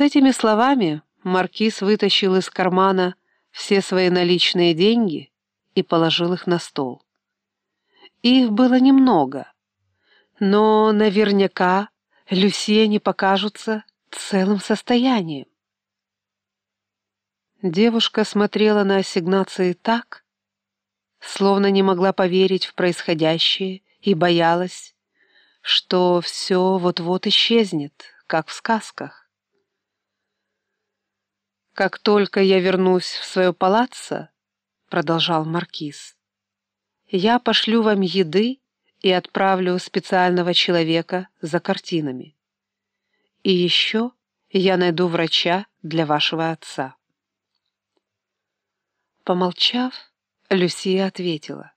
С этими словами маркиз вытащил из кармана все свои наличные деньги и положил их на стол. Их было немного, но наверняка Люсия не покажутся целым состоянием. Девушка смотрела на ассигнации так, словно не могла поверить в происходящее и боялась, что все вот-вот исчезнет, как в сказках. «Как только я вернусь в свое палаццо, — продолжал Маркиз, — я пошлю вам еды и отправлю специального человека за картинами. И еще я найду врача для вашего отца». Помолчав, Люсия ответила.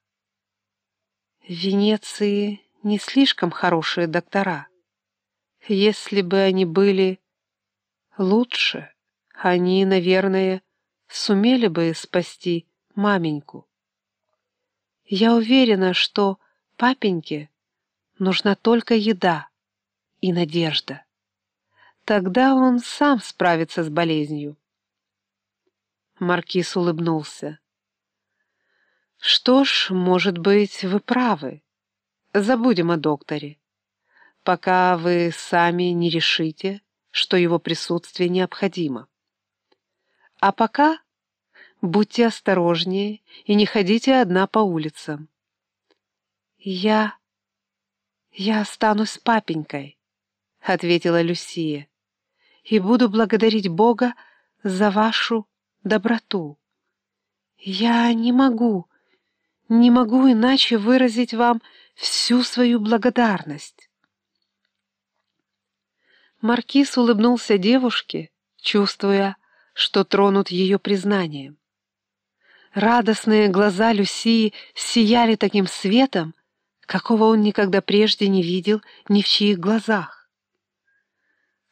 «В Венеции не слишком хорошие доктора. Если бы они были лучше, они, наверное, сумели бы спасти маменьку. Я уверена, что папеньке нужна только еда и надежда. Тогда он сам справится с болезнью. Маркиз улыбнулся. «Что ж, может быть, вы правы. Забудем о докторе, пока вы сами не решите, что его присутствие необходимо. А пока будьте осторожнее и не ходите одна по улицам. Я... я останусь с папенькой», — ответила Люсия, «и буду благодарить Бога за вашу доброту. Я не могу не могу иначе выразить вам всю свою благодарность. Маркиз улыбнулся девушке, чувствуя, что тронут ее признанием. Радостные глаза Люсии сияли таким светом, какого он никогда прежде не видел ни в чьих глазах.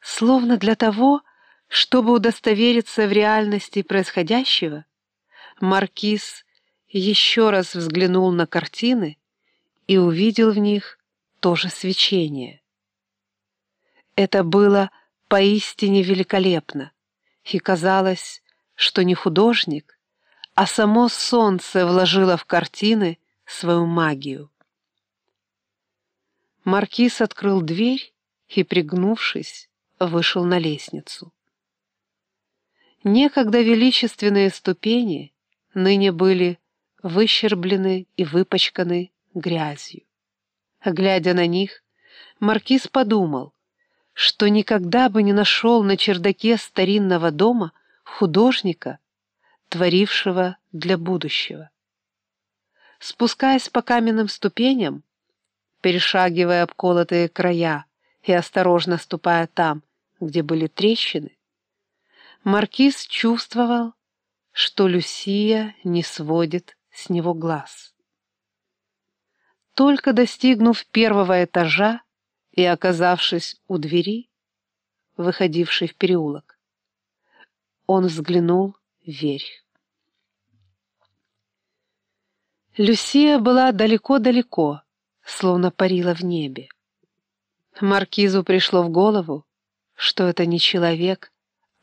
Словно для того, чтобы удостовериться в реальности происходящего, Маркиз еще раз взглянул на картины и увидел в них тоже свечение. Это было поистине великолепно, и казалось, что не художник, а само солнце вложило в картины свою магию. Маркиз открыл дверь и, пригнувшись, вышел на лестницу. Некогда величественные ступени ныне были выщерблены и выпачканы грязью. Глядя на них, маркиз подумал, что никогда бы не нашел на чердаке старинного дома художника, творившего для будущего. Спускаясь по каменным ступеням, перешагивая обколотые края и осторожно ступая там, где были трещины, маркиз чувствовал, что Люсия не сводит с него глаз. Только достигнув первого этажа и оказавшись у двери, выходившей в переулок, он взглянул вверх. Люсия была далеко-далеко, словно парила в небе. Маркизу пришло в голову, что это не человек,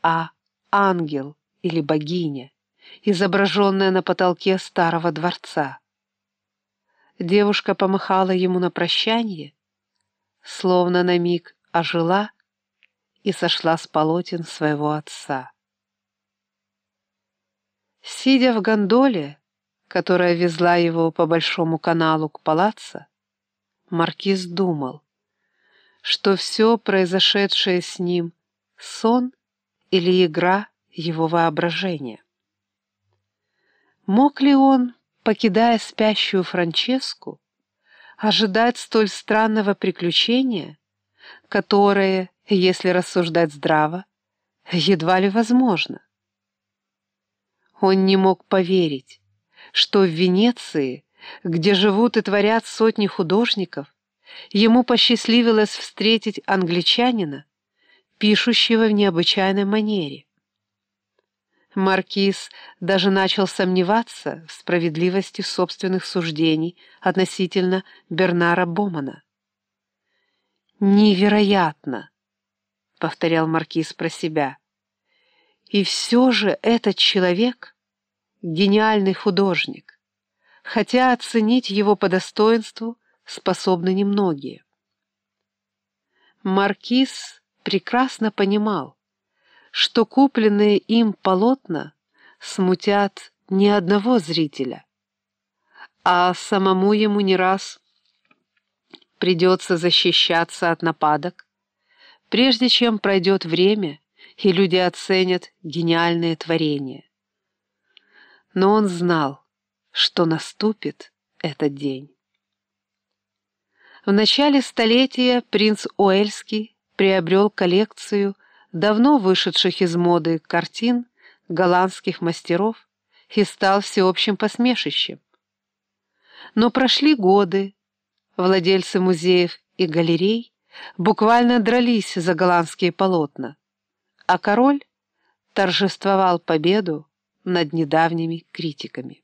а ангел или богиня изображенная на потолке старого дворца. Девушка помахала ему на прощание, словно на миг ожила и сошла с полотен своего отца. Сидя в гондоле, которая везла его по большому каналу к палаццо, маркиз думал, что все произошедшее с ним — сон или игра его воображения. Мог ли он, покидая спящую Франческу, ожидать столь странного приключения, которое, если рассуждать здраво, едва ли возможно? Он не мог поверить, что в Венеции, где живут и творят сотни художников, ему посчастливилось встретить англичанина, пишущего в необычайной манере. Маркиз даже начал сомневаться в справедливости собственных суждений относительно Бернара Бомана. «Невероятно!» — повторял маркиз про себя. И все же этот человек — гениальный художник, хотя оценить его по достоинству способны немногие. Маркиз прекрасно понимал, что купленные им полотна смутят ни одного зрителя, а самому ему не раз придется защищаться от нападок, прежде чем пройдет время, и люди оценят гениальные творения. Но он знал, что наступит этот день. В начале столетия принц Уэльский приобрел коллекцию давно вышедших из моды картин голландских мастеров и стал всеобщим посмешищем. Но прошли годы, владельцы музеев и галерей буквально дрались за голландские полотна, а король торжествовал победу над недавними критиками.